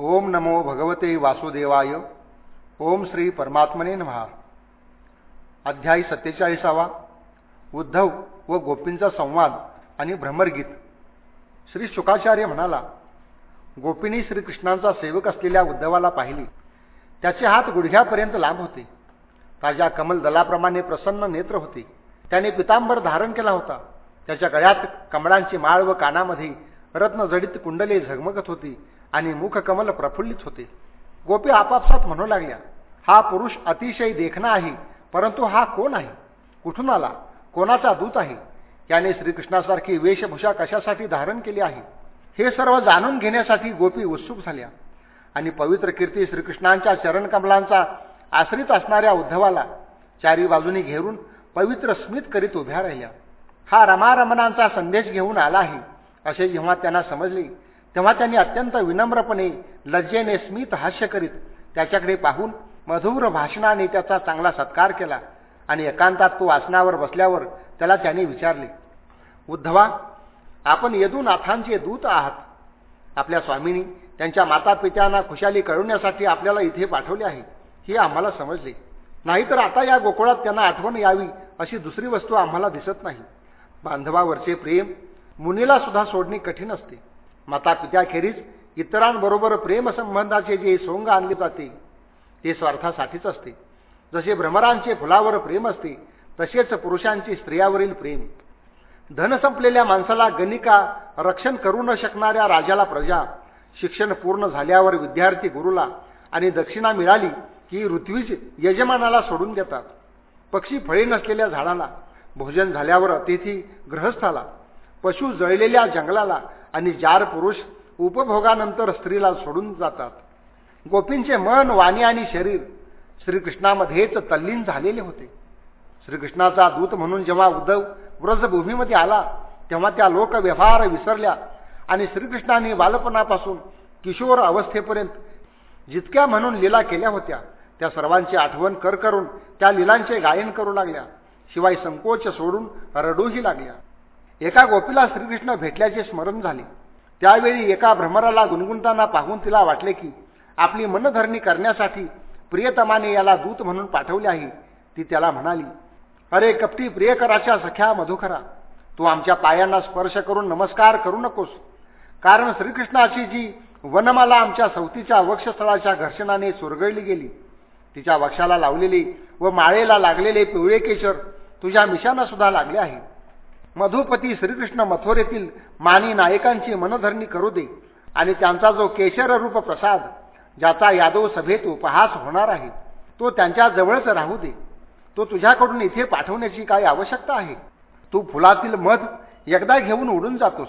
ओम नमो भगवते वासुदेवाय. ओम श्री परमात्मने महा अध्यायी सत्तेचाळीसावा. उद्धव व गोपींचा संवाद आणि भ्रमरगीत. श्री शुकाचार्य म्हणाला गोपींनी श्रीकृष्णांचा सेवक असलेल्या उद्धवाला पाहिली. त्याचे हात गुडघ्यापर्यंत लांब होते. ताज्या कमल दलाप्रमाणे प्रसन्न नेत्र होते. त्याने पितांबर धारण केला होता. त्याच्या गळ्यात कमळांची माळ व कानामध्ये रत्नजडित कुंडले झगमगत होती. आणि मुखकमल प्रफुल्लित होते. गोपी आपापसात म्हणू लागल्या हा पुरुष अतिशय देखणा आहे परंतु हा कोण आहे? कुठून आला? कोणाचा दूत आहे? याने श्रीकृष्णासारखी वेशभूषा कशासाठी धारण केली आहे? हे सर्व जाणून घेण्यासाठी गोपी उत्सुक झाल्या. आणि पवित्र कीर्ती श्रीकृष्णांच्या चरणकमलांचा आश्रित असणाऱ्या उद्धवाला चारी बाजूनी घेरून पवित्र स्मित करीत उभ्या राहिल्या. हा रमारमणांचा संदेश घेऊन आला आहे असे जेव्हा त्यांना समजले तेव्हा त्यांनी अत्यंत विनम्रपणे लज्जेने स्मित हास्य करीत त्याच्याकडे पाहून मधुर भाषणाने त्याचा चांगला सत्कार केला आणि एकांतात तो आसनावर बसल्यावर त्याला त्यांनी विचारले उद्धवा आपण यदुनाथांचे दूत आहात. आपल्या स्वामींनी त्यांच्या माता पित्यांना खुशाली कळवण्यासाठी आपल्याला इथे पाठवले आहे हे आम्हाला समजले. नाहीतर आता या गोकुळात त्यांना आठवण यावी अशी दुसरी वस्तू आम्हाला दिसत नाही. बांधवावरचे प्रेम मुनीला सुद्धा सोडणे कठीण असते. माता पित्याखेरीज इतरांबरोबर प्रेमसंबंधाचे जे सोंग आणले जाते ते स्वार्थासाठीच असते. जसे भ्रमरांचे फुलावर प्रेम असते तसेच पुरुषांचे स्त्रियावरील प्रेम. धन संपलेल्या माणसाला गणिका रक्षण करू न शकणाऱ्या राजाला प्रजा शिक्षण पूर्ण झाल्यावर विद्यार्थी गुरुला आणि दक्षिणा मिळाली की ऋत्वीज यजमानाला सोडून देतात. पक्षी फळे नसलेल्या झाडाला भोजन झाल्यावर अतिथी ग्रहस्थाला पशु जळलेल्या जंगलाला आणि जार पुरुष उपभोगानंतर स्त्रीला सोडून जातात. गोपींचे मन वाणी आणि शरीर श्रीकृष्णामध्येच तल्लीन झालेले होते. श्रीकृष्णाचा दूत म्हणून जेव्हा उद्धव व्रजभूमीमध्ये आला तेव्हा त्या लोकव्यवहार विसरल्या आणि श्रीकृष्णाने बालपणापासून किशोर अवस्थेपर्यंत जितक्या म्हणून लीला केल्या होत्या त्या सर्वांची आठवण कर करून त्या लिलांचे गायन करू लागल्या. शिवाय संकोच सोडून रडूही लागल्या. एका गोपीला श्रीकृष्ण भेटल्याचे स्मरण झाले. त्यावेळी एका भ्रमराला गुणगुणताना पाहून तिला वाटले की आपली मनधरणी करण्यासाठी प्रियतमाने याला दूत म्हणून पाठवले आहे. ती त्याला म्हणाली अरे कपटी प्रियकराच्या सख्या मधुखरा तू आमच्या पायांना स्पर्श करून नमस्कार करू नकोस. कारण श्रीकृष्णाची जी वनमाला आमच्या सवतीच्या वक्षस्थळाच्या घर्षणाने सुरगळली गेली तिच्या वक्षाला लावलेली व माळेला लागलेले पिवळे केशर तुझ्या मिशांना सुद्धा लागले आहे. मधुपती श्रीकृष्ण मथोरेतील मानी नायकांची मनधरणी करू दे आणि त्यांचा जो केशर रूप प्रसाद ज्याचा यादव सभेत उपहास होणार आहे तो त्यांच्या जवळच राहू दे. तो तुझ्याकडून इथे पाठवण्याची काय आवश्यकता आहे? तू फुलातील मध एकदा घेऊन उडून जातोस.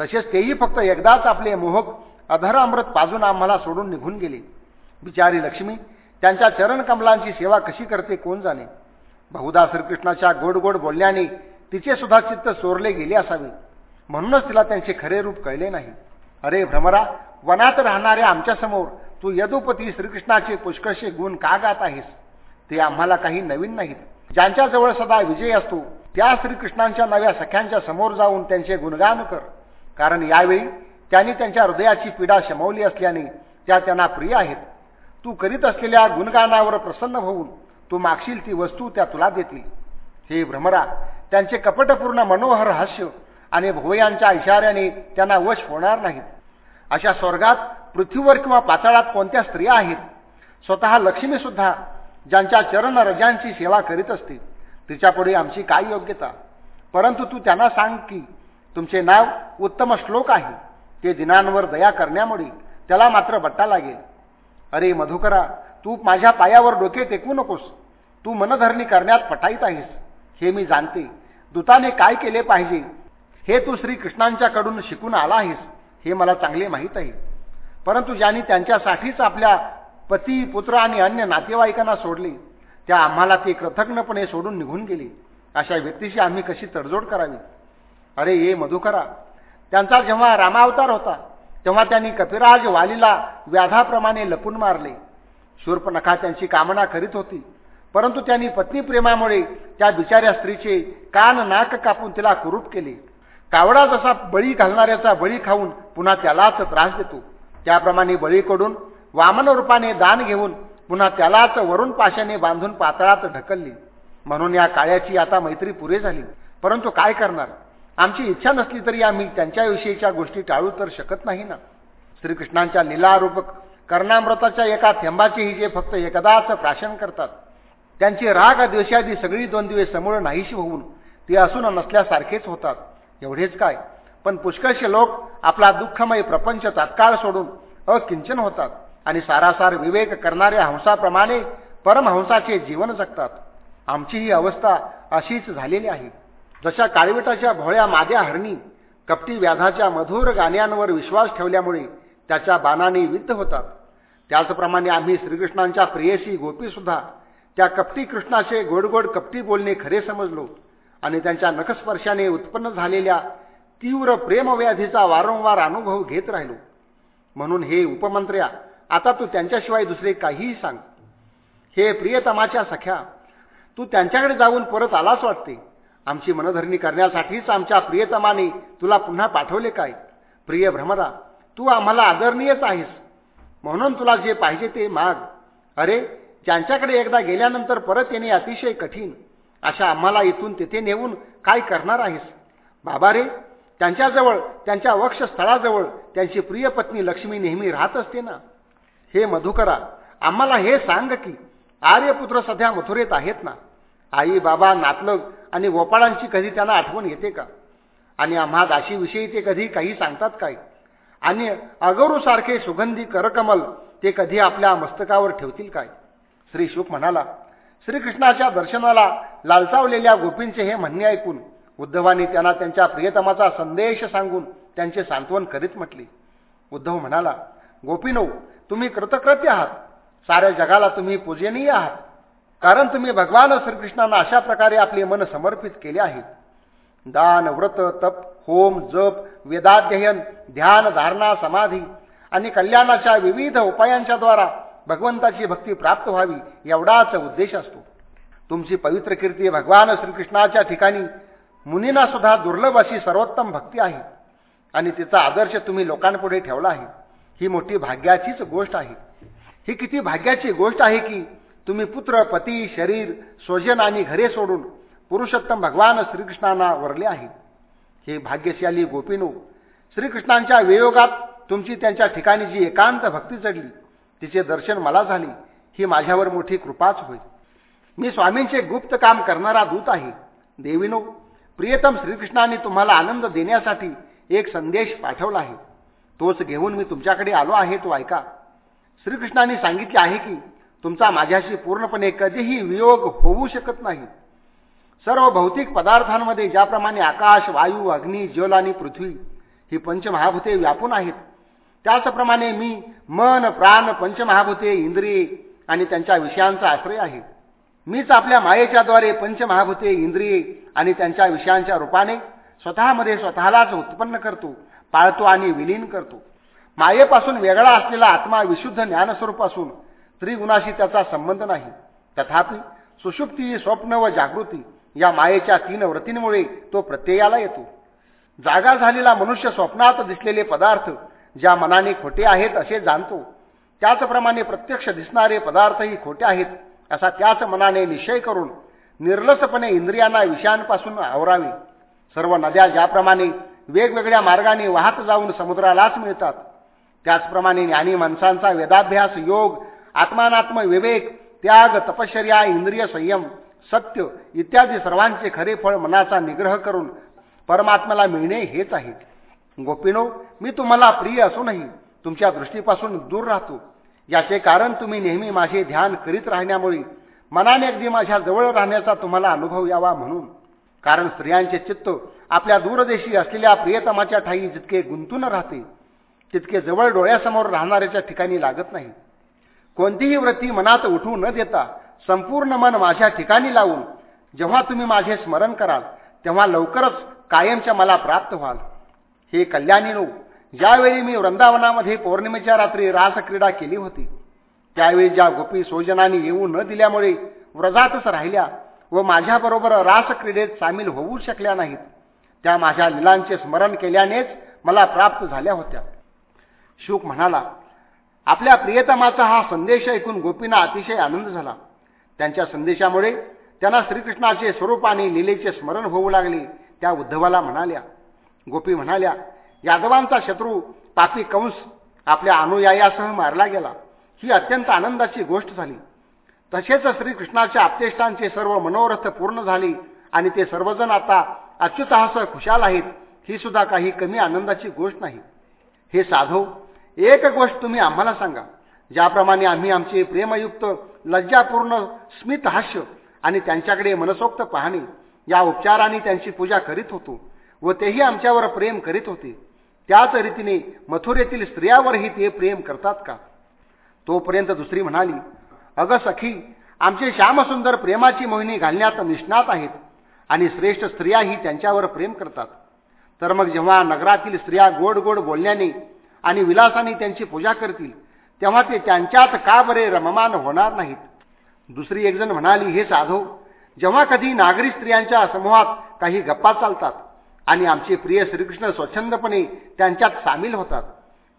तसेच तेही फक्त एकदाच आपले मोहक अधर अमृत पाजून आम्हाला सोडून निघून गेले. बिचारी लक्ष्मी त्यांच्या चरणकमलांची सेवा कशी करते कोण जाणे? बहुधा श्रीकृष्णाच्या गोड गोड बोलण्याने तिचे सुद्धा चित्त चोरले गेले असावे. म्हणूनच तिला त्यांचे खरे रूप कळले नाही. अरे भ्रमरा वनात राहणाऱ्या आमच्यासमोर तू यदुपती श्रीकृष्णाचे पुष्कळशे गुण का गात आहेस? ते आम्हाला काही नवीन नाहीत. ज्यांच्याजवळ सदा विजय असतो त्या श्रीकृष्णांच्या नव्या सख्यांच्या समोर जाऊन त्यांचे गुणगान कर. कारण यावेळी त्यांनी त्यांच्या हृदयाची पीडा शमवली असल्याने त्या त्यांना प्रिय आहेत. तू करीत असलेल्या गुणगानावर प्रसन्न होऊन तू मागशील ती वस्तू त्या तुला देतील. हे भ्रमरा त्यांचे कपटपूर्ण मनोहर हास्य आणि भोयांच्या इशाऱ्याने त्यांना वश होणार नाहीत अशा स्वर्गात पृथ्वीवर किंवा पाताळात कोणत्या स्त्रिया आहेत? स्वतः लक्ष्मीसुद्धा ज्यांच्या चरण रजांची सेवा करीत असते तिच्यापुढे आमची काय योग्यता? परंतु तू त्यांना सांग की तुमचे नाव उत्तम श्लोक आहे. ते दिनांवर दया करण्यामुळे त्याला मात्र बट्टा लागेल. अरे मधुकरा तू माझ्या पायावर डोके टेकवू नकोस. तू मनधरणी करण्यात पटाईत आहेस. हे मी जाणते. दूताने काय केले पाहिजे? हे तू श्रीकृष्णांच्याकडून शिकून आला आहेस हे मला चांगले माहीत आहे परंतु ज्यांनी त्यांच्यासाठीच आपल्या पती पुत्र आणि अन्य नातेवाईकांना सोडले त्या आम्हाला ते कृतज्ञपणे सोडून निघून गेले. अशा व्यक्तीशी आम्ही कशी तडजोड करावी? अरे ये मधुकरा त्यांचा जेव्हा रामावतार होता तेव्हा त्यांनी कपिराज वालीला व्याधाप्रमाणे लपून मारले. शूर्पनखा त्यांची कामना करीत होती. परंतु त्यांनी पत्नी प्रेमामुळे त्या बिचाऱ्या स्त्रीचे कान नाक कापून तिला कुरूप केले. कावडा जसा बळी घालणाऱ्याचा बळी खाऊन पुन्हा त्यालाच त्रास देतो. त्याप्रमाणे बळीकडून वामन रूपाने दान घेऊन पुन्हा त्यालाच वरून पाशाने बांधून पातळात ढकलली. म्हणून या काळ्याची आता मैत्री पुरे झाली. परंतु काय करणार? आमची इच्छा नसली तरी आम्ही त्यांच्याविषयीच्या गोष्टी टाळू तर शकत नाही ना? श्रीकृष्णांच्या लिलारूपक कर्णामृताच्या एका थेंबाचेही जे फक्त एकदाच प्राशन करतात. त्यांची राग द्वेषादी सगळी दोन दिवस समोर नाहीशी होऊन ते असून नसल्यासारखेच होतात. एवढेच काय? पण पुष्कळशे लोक आपला दुःखमय प्रपंच तात्काळ सोडून अकिंचन होतात आणि सारासार विवेक करणाऱ्या हंसाप्रमाणे परमहंसाचे जीवन जगतात. आमची ही अवस्था अशीच झालेली आहे. जशा काळविटाच्या भोळ्या माद्या हरणी कपटी व्याधाच्या मधुर गाण्यांवर विश्वास ठेवल्यामुळे त्याच्या बाणाने विद्ध होतात. त्याचप्रमाणे आम्ही श्रीकृष्णांच्या प्रियसी गोपीसुद्धा त्या कपटी कृष्णाचे गोडगोड कपटी बोलणे खरे समजलो आणि त्यांच्या नखस्पर्शाने उत्पन्न झालेल्या तीव्र प्रेमव्याधीचा वारंवार अनुभव घेत राहिलो. म्हणून हे उपमंत्र्या आता तू त्यांच्याशिवाय दुसरे काहीही सांग. हे प्रियतमाच्या सख्या तू त्यांच्याकडे जाऊन परत आलाच वाटते. आमची मनधरणी करण्यासाठीच आमच्या प्रियतमाने तुला पुन्हा पाठवले काय? प्रिय भ्रमरा तू आम्हाला आदरणीयच आहेस. म्हणून तुला जे पाहिजे ते माग. अरे ज्यांच्याकडे एकदा गेल्यानंतर परत येणे अतिशय कठीण. अशा आम्हाला इथून तिथे नेऊन काय करणार आहेस? बाबा रे त्यांच्याजवळ त्यांच्या वक्षस्थळाजवळ त्यांची प्रिय पत्नी लक्ष्मी नेहमी राहत असते ना? हे मधुकरा आम्हाला हे सांग की आर्यपुत्र सध्या मथुरेत आहेत ना? आई बाबा नातलग आणि गोपाळांची कधी त्यांना आठवण येते का? आणि आम्हा दाशीविषयी ते कधी काही सांगतात काय? आणि अगरूसारखे सुगंधी करकमल ते कधी आपल्या मस्तकावर ठेवतील काय? श्री शुक म्हणाला श्रीकृष्णाच्या दर्शनाला लालचावलेल्या गोपींचे हे म्हणणे ऐकून उद्धवानी त्यांना त्यांच्या प्रियतमाचा संदेश सांगून त्यांचे सांत्वन करीत म्हटले. उद्धव म्हणाला गोपीनो तुम्ही कृतकृत्य आहात. साऱ्या जगाला तुम्ही पूजनीय आहात. कारण तुम्ही भगवान श्रीकृष्णांना अशा प्रकारे आपले मन समर्पित केले आहे. दान व्रत तप होम जप वेदाध्ययन ध्यान धारणा समाधी आणि कल्याणाच्या विविध उपायांच्या द्वारा भगवंताची भक्ती प्राप्त व्हावी एवढाच उद्देश असतो. तुमची पवित्र कीर्ती भगवान श्रीकृष्णाच्या ठिकाणी मुनींना सुद्धा दुर्लभ अशी सर्वोत्तम भक्ती आहे. आणि तिचा आदर्श तुम्ही लोकांपुढे ठेवला आहे. ही मोठी भाग्याचीच गोष्ट आहे. ही किती भाग्याची गोष्ट आहे की तुम्ही पुत्र पती शरीर स्वजन आणि घरे सोडून पुरुषोत्तम भगवान श्रीकृष्णांना वरले आहे. हे भाग्यशाली गोपीनो श्रीकृष्णांच्या वियोगात तुमची त्यांच्या ठिकाणी जी एकांत भक्ती चढली तिचे दर्शन मला झाले ही माझ्यावर मोठी कृपाच होईल. मी स्वामींचे गुप्त काम करणारा दूत आहे. देवीनो प्रियतम श्रीकृष्णाने तुम्हाला आनंद देण्यासाठी एक संदेश पाठवला आहे. तोच घेऊन मी तुमच्याकडे आलो आहे तो ऐका. श्रीकृष्णाने सांगितले आहे की तुमचा माझ्याशी पूर्णपणे कधीही वियोग होऊ शकत नाही. सर्व भौतिक पदार्थांमध्ये ज्याप्रमाणे आकाश वायू अग्नी जल आणि पृथ्वी ही पंचमहाभूते व्यापून आहेत त्याचप्रमाणे मी मन प्राण पंचमहाभूते इंद्रिये आणि त्यांच्या विषयांचा आश्रय आहे. मीच आपल्या मायेच्याद्वारे पंचमहाभूते इंद्रिये आणि त्यांच्या विषयांच्या रूपाने स्वतःमध्ये स्वतःलाच उत्पन्न करतो पाळतो आणि विलीन करतो. मायेपासून वेगळा असलेला आत्मा विशुद्ध ज्ञानस्वरूप असून त्रिगुणाशी त्याचा संबंध नाही. तथापि सुषुप्ती स्वप्न व जागृती या मायेच्या तीन व्रतींमुळे तो प्रत्ययाला येतो. जागा झालेला मनुष्य स्वप्नात दिसलेले पदार्थ ज्या मनाने खोटे आहेत असे जाणतो त्याचप्रमाणे प्रत्यक्ष दिसणारे पदार्थही खोटे आहेत असा त्याच मनाने निश्चय करून निर्लसपणे इंद्रियांना विषयांपासून आवरावे. सर्व नद्या ज्याप्रमाणे वेगवेगळ्या मार्गाने वाहत जाऊन समुद्रालाच मिळतात त्याचप्रमाणे ज्ञानी माणसांचा वेदाभ्यास योग आत्मानात्म विवेक त्याग तपश्चर्या इंद्रिय संयम सत्य इत्यादी सर्वांचे खरे फळ मनाचा निग्रह करून परमात्म्याला मिळणे हेच आहे. गोपिनो मी तुम्हाला प्रिय असूनही तुमच्या दृष्टीपासून दूर राहतो. याचे कारण तुम्ही नेहमी माझे ध्यान करीत राहण्यामुळे मनाने अगदी माझ्या जवळ राहण्याचा तुम्हाला अनुभव यावा म्हणून. कारण स्त्रियांचे चित्त आपल्या दूरदेशी असलेल्या प्रियतमाच्या ठाई जितके गुंतून राहते तितके जवळ डोळ्यासमोर राहणाऱ्याच्या ठिकाणी लागत नाही. कोणतीही वृत्ती मनात उठू न देता संपूर्ण मन माझ्या ठिकाणी लावून जेव्हा तुम्ही माझे स्मरण कराल तेव्हा लवकरच कायमच्या मला प्राप्त व्हाल. हे कल्याणीनो ज्यावेळी मी वृंदावनामध्ये पौर्णिमेच्या रात्री रासक्रीडा केली होती त्यावेळी ज्या गोपी सोजनाने येऊ न दिल्यामुळे व्रजातच राहिल्या व माझ्याबरोबर रासक्रीडेत सामील होऊ शकल्या नाहीत त्या माझ्या लिलांचे स्मरण केल्यानेच मला प्राप्त झाल्या होत्या. शुक म्हणाला आपल्या प्रियतमाचा हा संदेश ऐकून गोपींना अतिशय आनंद झाला. त्यांच्या संदेशामुळे त्यांना श्रीकृष्णाचे स्वरूप आणि लिलेचे स्मरण होऊ लागले त्या उद्धवाला म्हणाल्या. गोपी म्हणाल्या यादवांचा शत्रू पापी कंस आपल्या अनुयायासह मारला गेला. ही अत्यंत आनंदाची गोष्ट झाली. तसेच श्रीकृष्णाच्या आपतेष्टांचे सर्व मनोरथ पूर्ण झाले आणि ते सर्वजण आता अच्युतासह खुशाल आहेत ही सुद्धा काही कमी आनंदाची गोष्ट नाही. हे साधव एक गोष्ट तुम्ही आम्हाला सांगा. ज्याप्रमाणे आम्ही आमचे प्रेमयुक्त लज्जापूर्ण स्मितहास्य आणि त्यांच्याकडे मनसोक्त पाहणे या उपचाराने त्यांची पूजा करीत होतो. व तेही आमच्यावर प्रेम करीत होते. त्याच रीतीने मथुरेतील स्त्रियावरही ते प्रेम करतात का? तोपर्यंत दुसरी म्हणाली अगं सखी आमचे श्यामसुंदर प्रेमाची मोहिनी घालण्यात निष्णात आहेत आणि श्रेष्ठ स्त्रियाही त्यांच्यावर प्रेम करतात. तर मग जेव्हा नगरातील स्त्रिया गोड गोड बोलण्याने आणि विलासाने त्यांची पूजा करतील तेव्हा ते त्यांच्यात का बरे रममान होणार नाहीत? दुसरी एकजण म्हणाली हे साधो जेव्हा कधी नागरी स्त्रियांच्या समूहात काही गप्पा चालतात आणि आमचे प्रिय श्रीकृष्ण स्वच्छंदपणे त्यांच्यात सामील होतात.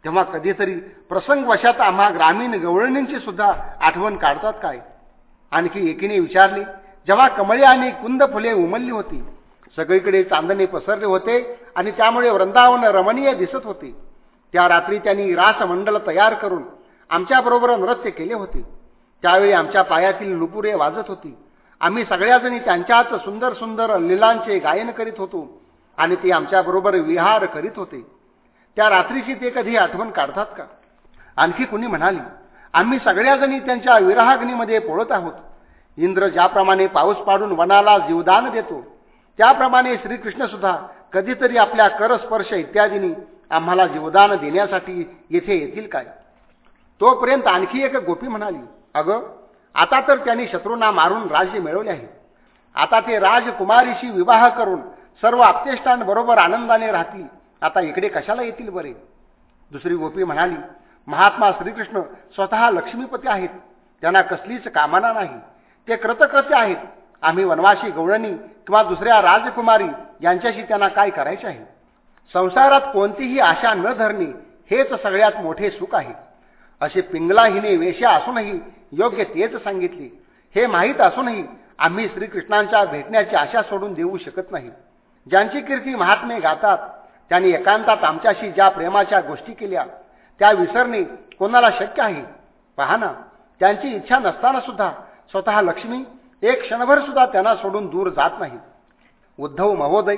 तेव्हा कधीतरी प्रसंगवशात आम्हा ग्रामीण गवळणींची सुद्धा आठवण काढतात काय? आणखी एकीने विचारले जेव्हा कमळे आणि कुंद फुले उमलली होती सगळीकडे चांदणे पसरले होते आणि त्यामुळे वृंदावन रमणीय दिसत होते. त्या रात्री त्यांनी रासमंडल तयार करून आमच्याबरोबर नृत्य केले होते. त्यावेळी आमच्या पायातील नुपुरे वाजत होती. आम्ही सगळ्याजणी त्यांच्याच सुंदर सुंदर लिलांचे गायन करीत होतो. आणि ते आमच्याबरोबर विहार करीत होते. त्या रात्रीची ते कधी आठवण काढतात का? आणखी कुणी म्हणाली आम्ही सगळ्याजणी त्यांच्या विराहाग्नीमध्ये पोळत आहोत. इंद्र ज्याप्रमाणे पाऊस पाडून वनाला जीवदान देतो त्याप्रमाणे श्रीकृष्णसुद्धा कधीतरी आपल्या करस्पर्श इत्यादींनी आम्हाला जीवदान देण्यासाठी येथे येतील काय? तोपर्यंत आणखी एक गोपी म्हणाली अगं आता तर त्यांनी शत्रूंना मारून राज्य मिळवले आहे. आता ते राजकुमारीशी विवाह करून सर्व आपतेष्टांबरोबर आनंदाने राहतील. आता इकडे कशाला येतील बरे? दुसरी गोपी म्हणाली महात्मा श्रीकृष्ण स्वतः लक्ष्मीपती आहेत. त्यांना कसलीच कामना नाही. ते कृतकृत्य आहेत. आम्ही वनवाशी गवळणी किंवा दुसऱ्या राजकुमारी यांच्याशी त्यांना काय करायचे आहे? संसारात कोणतीही आशा न धरणे हेच सगळ्यात मोठे सुख आहे. असे पिंगला हिने वेश्या असूनही योग्य तेच सांगितले. हे माहीत असूनही आम्ही श्रीकृष्णांच्या भेटण्याची आशा सोडून देऊ शकत नाही. ज्यांची कीर्ती महात्मे गातात त्यांनी एकांतात आमच्याशी ज्या प्रेमाच्या गोष्टी केल्या त्या विसरणे कोणाला शक्य आहे? पहा ना त्यांची इच्छा नसताना सुद्धा स्वतः लक्ष्मी एक क्षणभर सुद्धा त्यांना सोडून दूर जात नाही. उद्धव महोदय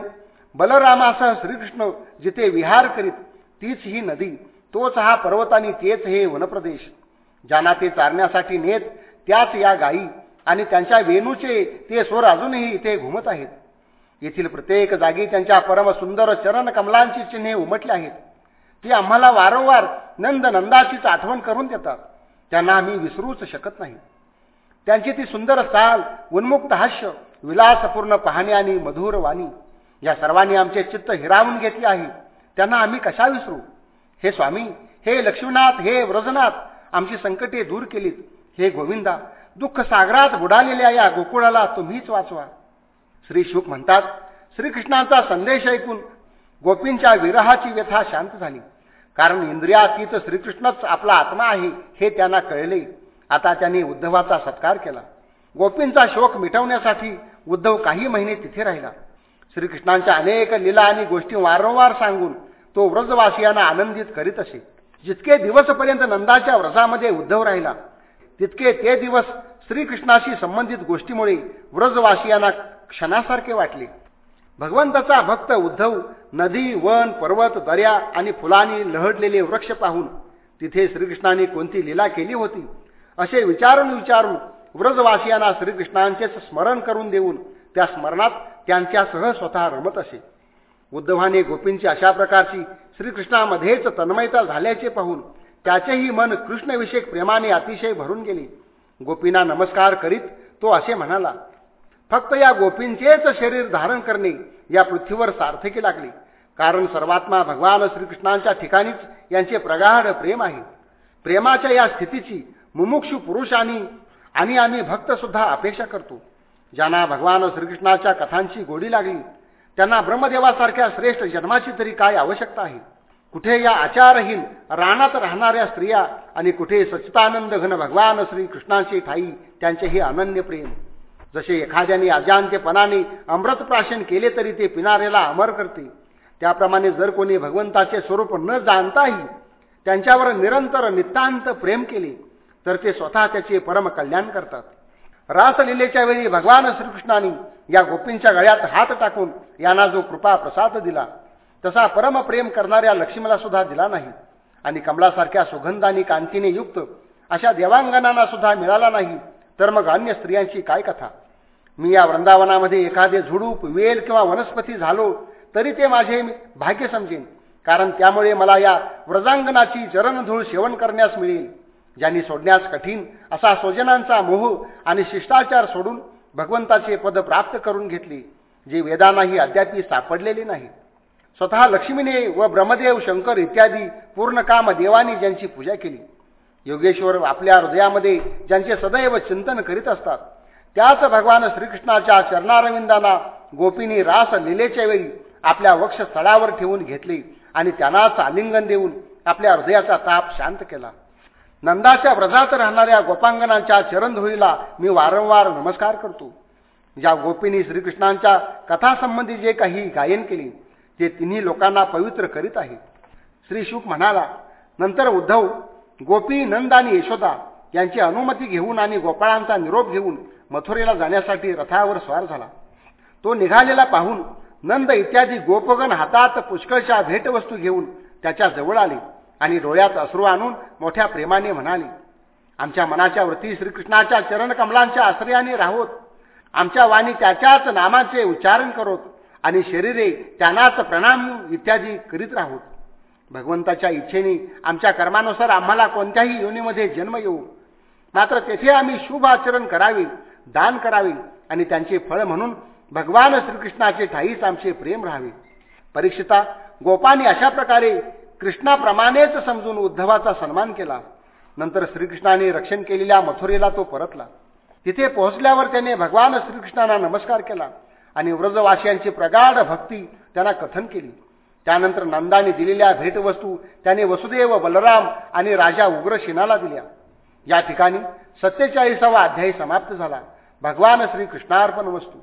बलरामासह श्रीकृष्ण जिथे विहार करीत तीच ही नदी तोच हा पर्वत आणि तेच हे वनप्रदेश. ज्यांना ते चारण्यासाठी नेत त्याच या गायी आणि त्यांच्या वेणूचे ते स्वर अजूनही इथे घुमत आहेत. येथील प्रत्येक जागी त्यांच्या परमसुंदर चरण कमलांची चिन्हे उमटली आहेत. ती आम्हाला वारंवार नंद नंदाचीच आठवण करून देतात. त्यांना आम्ही विसरूच शकत नाही. त्यांची ती सुंदर चाल उन्मुक्त हास्य विलासपूर्ण पाहणे आणि मधुर वाणी या सर्वांनी आमचे चित्त हिरावून घेतले आहे. त्यांना आम्ही कशा विसरू? हे स्वामी हे लक्ष्मीनाथ हे व्रजनाथ आमची संकटे दूर केलीत. हे गोविंदा दुःख सागरात बुडालेल्या या गोकुळाला तुम्हीच वाचवा. श्री शुक म्हणतात श्रीकृष्णांचा संदेश ऐकून गोपींच्या विरहाची व्यथा शांत झाली. कारण इंद्रियातीत श्रीकृष्णच आपला आत्मा आहे हे त्यांना कळले. आता त्यांनी उद्धवाचा सत्कार केला. गोपींचा शोक मिटवण्यासाठी उद्धव काही महिने तिथे राहिला. श्रीकृष्णांच्या अनेक लीला आणि गोष्टी वारंवार सांगून तो व्रजवासियांना आनंदित करीत असे. जितके दिवसपर्यंत नंदाच्या व्रजामध्ये उद्धव राहिला तितके ते दिवस श्रीकृष्णाशी संबंधित गोष्टीमुळे व्रजवासियांना क्षणासारखे वाटले. भगवंताचा भक्त उद्धव नदी वन पर्वत दर्या आणि फुलांनी लहडलेले वृक्ष पाहून तिथे श्रीकृष्णाने कोणती लीला केली होती? असे विचारून विचारून व्रजवासियांना श्रीकृष्णांचेच स्मरण करून देऊन त्या स्मरणात त्यांच्यासह स्वतः रमत असे. उद्धवाने गोपींची अशा प्रकारची श्रीकृष्णामध्येच तन्मयता झाल्याचे पाहून त्याचेही मन कृष्णविषयक प्रेमाने अतिशय भरून गेले. गोपींना नमस्कार करीत तो असे म्हणाला फक्त या गोपींचेच शरीर धारण करणे या पृथ्वीवर सार्थकी लागले. कारण सर्वात्मा भगवान श्रीकृष्णांच्या ठिकाणीच यांचे प्रगाढ प्रेम आहे. प्रेमाच्या या स्थितीची मुमुक्षु पुरुषांनी आणि आम्ही भक्तसुद्धा अपेक्षा करतो. ज्यांना भगवान श्रीकृष्णाच्या कथांची गोडी लागली त्यांना ब्रह्मदेवासारख्या श्रेष्ठ जन्माची तरी काय आवश्यकता आहे? कुठे या आचारहीन रानात राहणाऱ्या स्त्रिया आणि कुठे सच्चितानंद घन भगवान श्रीकृष्णांची ठाई त्यांचे हे अनन्य प्रेम. जसे एखाद्याने अजांत्यपणाने अमृत प्राशन केले तरी ते पिणाऱ्याला अमर करते. त्याप्रमाणे जर कोणी भगवंताचे स्वरूप न जाणताही त्यांच्यावर निरंतर नितांत प्रेम केले तर ते स्वतः त्याचे परम कल्याण करतात. रासलीलेच्या वेळी भगवान श्रीकृष्णाने या गोपींच्या गळ्यात हात टाकून यांना जो कृपा प्रसाद दिला तसा परम प्रेम करणाऱ्या लक्ष्मीला सुद्धा दिला नाही. आणि कमलासारख्या सुगंधानी कांतीने युक्त अशा देवांगणांना सुद्धा मिळाला नाही. तर मग अन्य स्त्रियांची काय कथा? मी या वृंदावनामध्ये एखादे झुडूप वेल किंवा वनस्पती झालो तरी ते माझे भाग्य समजेन. कारण त्यामुळे मला या व्रजांगणाची जरणधूळ सेवन करण्यास मिळेल. ज्यांनी सोडण्यास कठीण असा स्वजनांचा मोह आणि शिष्टाचार सोडून भगवंताचे पद प्राप्त करून घेतले जे वेदांनाही अद्याप सापडलेले नाही. स्वतः लक्ष्मीने व ब्रह्मदेव शंकर इत्यादी पूर्ण काम देवानी ज्यांची पूजा केली योगेश्वर आपल्या हृदयामध्ये ज्यांचे सदैव चिंतन करीत असतात. त्याच भगवान श्रीकृष्णाच्या चरणारविंदांना गोपीनी रास लिलेच्या वेळी आपल्या वक्षस्थळावर ठेवून घेतले आणि त्यांनाच आलिंगन देऊन आपल्या हृदयाचा ताप शांत केला. नंदाच्या व्रजात राहणाऱ्या गोपांगणांच्या चरणधुळीला मी वारंवार नमस्कार करतो. ज्या गोपींनी श्रीकृष्णांच्या कथासंबंधी जे काही गायन केले ते तिन्ही लोकांना पवित्र करीत आहे. श्री शुक म्हणाला नंतर उद्धव गोपी नंद आणि यशोदा यांची अनुमती घेऊन आणि गोपाळांचा निरोप घेऊन मथुरेला जाण्यासाठी रथावर स्वार झाला. तो निघालेला पाहून नंद इत्यादी गोपगण हातात पुष्कळच्या भेटवस्तू घेऊन त्याच्याजवळ आले आणि डोळ्यात अश्रू आणून मोठ्या प्रेमाने म्हणाले आमच्या मनाच्या वृत्ती श्रीकृष्णाच्या चरणकमलांच्या आश्रयाने राहोत. आमच्या वाणी त्याच्याच नामाचे उच्चारण करोत आणि शरीरे त्यांनाच प्रणाम इत्यादी करीत राहोत. भगवंताच्या इच्छेने आमच्या कर्मानुसार आम्हाला कोणत्याही योनीमध्ये जन्म येऊ. मात्र तेथे आम्ही शुभ आचरण करावे दान करावे आणि त्यांचे फळ म्हणून भगवान श्रीकृष्णाचे ठाईच आमचे प्रेम राहावे. परीक्षिता गोपाने अशा प्रकारे कृष्णाप्रमाणेच समजून उद्धवाचा सन्मान केला. नंतर श्रीकृष्णाने रक्षण केलेल्या मथुरेला तो परतला. तिथे पोहोचल्यावर त्याने भगवान श्रीकृष्णांना नमस्कार केला आणि व्रजवासियांची प्रगाढ भक्ती त्यांना कथन केली. त्यानंतर नंदाने दिलेल्या भेटवस्तू त्याने वसुदेव बलराम आणि राजा उग्रसेनाला दिल्या. या ठिकाणी सत्तेचाळीसावा अध्यायी समाप्त झाला. भगवान श्रीकृष्णार्पण वस्तू.